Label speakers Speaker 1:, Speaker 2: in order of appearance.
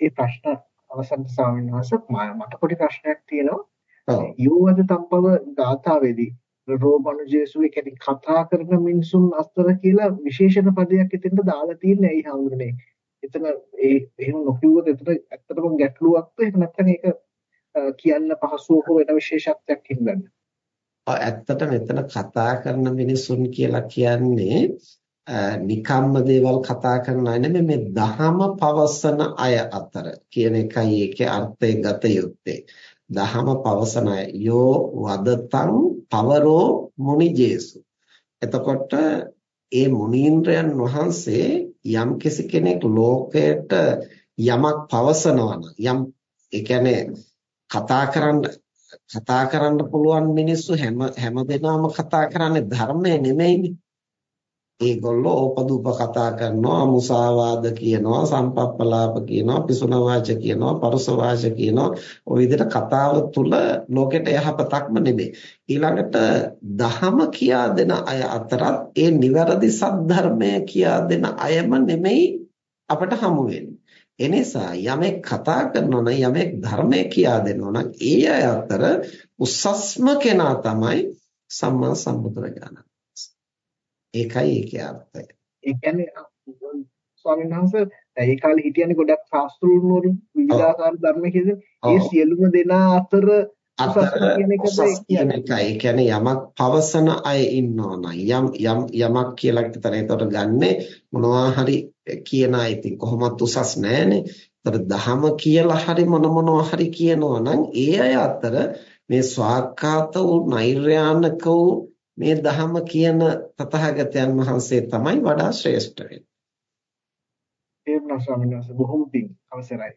Speaker 1: ඒ ප්‍රශ්න අවසන් ස්වාමීන් වහන්සේ මට පොඩි ප්‍රශ්නයක් තියෙනවා. යෝවද තම්පව ගාථාවේදී රෝමනුජේසුවේ කියන්නේ කතා කරන මිනිසුන් අතර කියලා විශේෂණ පදයක් එතෙන්ට දාලා තියෙන්නේ ඇයි හඳුනේ. එතන ඒ එහෙම නොකියුවොත් එතන ඇත්තටම ගැටලුවක්ද එහෙම නැත්නම් ඒක කියන්න පහසුව හෝ වෙන විශේෂත්වයක් හින්දාද?
Speaker 2: ඇත්තට මෙතන කතා කරන මිනිසුන් කියලා කියන්නේ නිකම්ම දේවල් කතා කරන අය නෙමෙයි මේ දහම පවසන අය අතර කියන එකයි ඒකේ අර්ථය ගත යුත්තේ. දහම පවසන අය යෝ වදතං පවරෝ මුනිජේසු. එතකොට ඒ මුනීන්ද්‍රයන් වහන්සේ යම් කෙනෙක් ලෝකයට යමක් පවසනවා යම් ඒ කියන්නේ කතා කරන්න කතා කරන්න පුළුවන් මිනිස්සු හැම හැම දිනම කතා කරන්නේ ධර්මය නෙමෙයිනේ ඒගොල්ලෝ ඕපදූප කතා කරනවා මුසාවාද කියනවා සම්පප්පලාප කියනවා පිසුන වාච කියනවා පරුස වාච කියනවා. ওই විදිහට කතාව තුල ලෝකෙට යහපතක්ම නෙමෙයි. ඊළඟට දහම කියා දෙන අය අතරත් ඒ නිවැරදි සද්ධර්මය කියා දෙන අයම නෙමෙයි අපට හමු වෙන්නේ. එනිසා යමෙක් කතා කරනවා නම් යමෙක් ධර්මය කියා දෙනවා නම් ඒ අය අතර උසස්ම කෙනා තමයි සම්මා සම්බුදුරජාණන්. ඒකයි ඒකේ අර්ථය.
Speaker 1: ඒ කියන්නේ ස්වාමීන් වහන්සේ ඒ කාලේ හිටියනේ ගොඩක් ශාස්ත්‍රූන් වරු විවිධාකාර ධර්ම කියන ඒ සියලුම දෙනා අතර
Speaker 2: අතර කියන එකයි. කියන්නේ යමක් පවසන අය ඉන්නවා නම් යම් යම් යමක් කියලා හිතන එතකොට ගන්නෙ මොනවා හරි කියන අය ඉතින් කොහොමත් උසස් නෑනේ. ඒතර දහම කියලා හරි මොන මොනවා හරි කියනවා නම් ඒ අය අතර මේ ස්වාක්ඛාත වූ නෛර්යානික වූ මේ ධහම කියන තථාගතයන් වහන්සේ තමයි වඩා ශ්‍රේෂ්ඨ වෙන්නේ.
Speaker 1: ඒ වුණා ස්වාමීන් වහන්සේ බොහොම පිං අවසරයි.